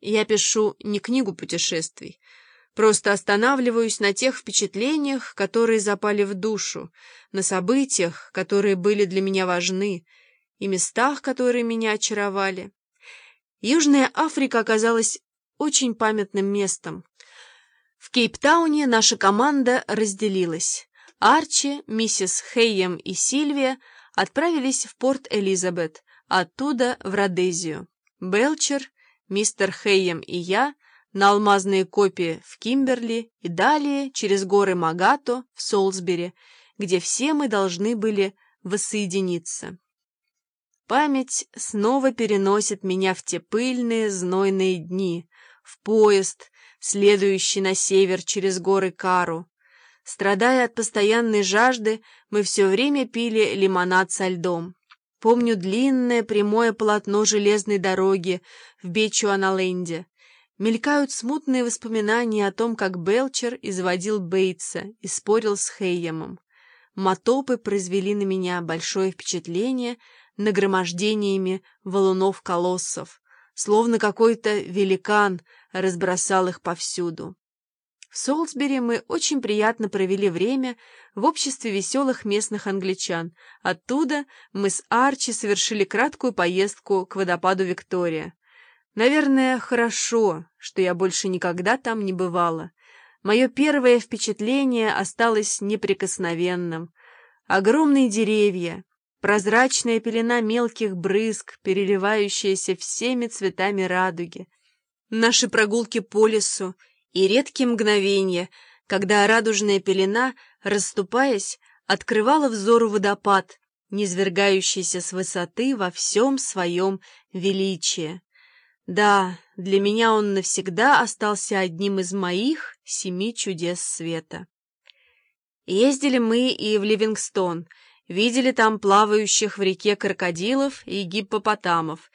я пишу не книгу путешествий, просто останавливаюсь на тех впечатлениях, которые запали в душу, на событиях, которые были для меня важны, и местах, которые меня очаровали. Южная Африка оказалась очень памятным местом. В Кейптауне наша команда разделилась. Арчи, миссис Хейем и Сильвия отправились в порт Элизабет, оттуда в Родезию. Белчер, мистер Хейем и я на алмазные копии в Кимберли и далее через горы Магато в Солсбери, где все мы должны были воссоединиться. Память снова переносит меня в те пыльные, знойные дни, в поезд, следующий на север через горы Кару. Страдая от постоянной жажды, мы все время пили лимонад со льдом. Помню длинное прямое полотно железной дороги в Бечуаналенде. Мелькают смутные воспоминания о том, как Белчер изводил Бейтса и спорил с Хейемом. Мотопы произвели на меня большое впечатление нагромождениями валунов-колоссов, словно какой-то великан разбросал их повсюду. В Солсбери мы очень приятно провели время в обществе веселых местных англичан. Оттуда мы с Арчи совершили краткую поездку к водопаду Виктория. Наверное, хорошо, что я больше никогда там не бывала. Мое первое впечатление осталось неприкосновенным. Огромные деревья, прозрачная пелена мелких брызг, переливающаяся всеми цветами радуги. Наши прогулки по лесу и редкие мгновения, когда радужная пелена, расступаясь, открывала взору водопад, низвергающийся с высоты во всем своем величии. Да, для меня он навсегда остался одним из моих семи чудес света. Ездили мы и в Ливингстон, видели там плавающих в реке крокодилов и гиппопотамов,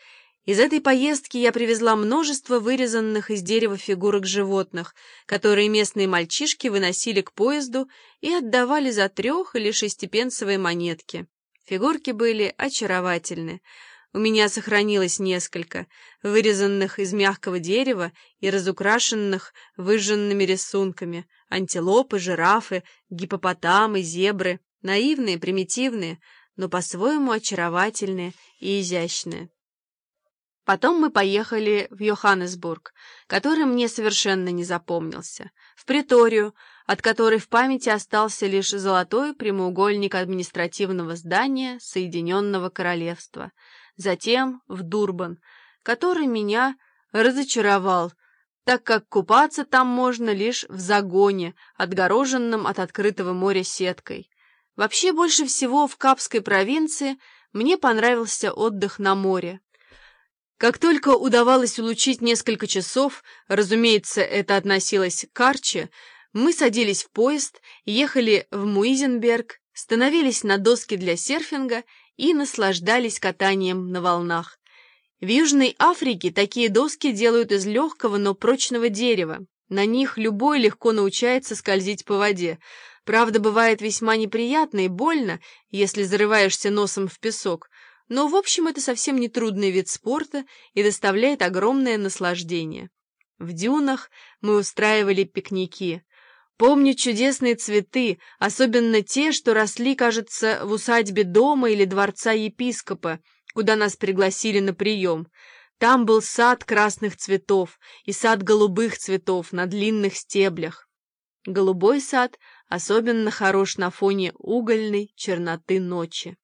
из этой поездки я привезла множество вырезанных из дерева фигурок животных, которые местные мальчишки выносили к поезду и отдавали за трех- или шестипенсовые монетки. Фигурки были очаровательны. У меня сохранилось несколько, вырезанных из мягкого дерева и разукрашенных выжженными рисунками. Антилопы, жирафы, гипопотамы, зебры. Наивные, примитивные, но по-своему очаровательные и изящные. Потом мы поехали в Йоханнесбург, который мне совершенно не запомнился, в Приторию, от которой в памяти остался лишь золотой прямоугольник административного здания Соединенного Королевства, затем в Дурбан, который меня разочаровал, так как купаться там можно лишь в загоне, отгороженном от открытого моря сеткой. Вообще больше всего в Капской провинции мне понравился отдых на море. Как только удавалось улучить несколько часов, разумеется, это относилось к Арчи, мы садились в поезд, ехали в Муизенберг, становились на доски для серфинга и наслаждались катанием на волнах. В Южной Африке такие доски делают из легкого, но прочного дерева. На них любой легко научается скользить по воде. Правда, бывает весьма неприятно и больно, если зарываешься носом в песок, но, в общем, это совсем не трудный вид спорта и доставляет огромное наслаждение. В дюнах мы устраивали пикники. Помню чудесные цветы, особенно те, что росли, кажется, в усадьбе дома или дворца епископа, куда нас пригласили на прием. Там был сад красных цветов и сад голубых цветов на длинных стеблях. Голубой сад особенно хорош на фоне угольной черноты ночи.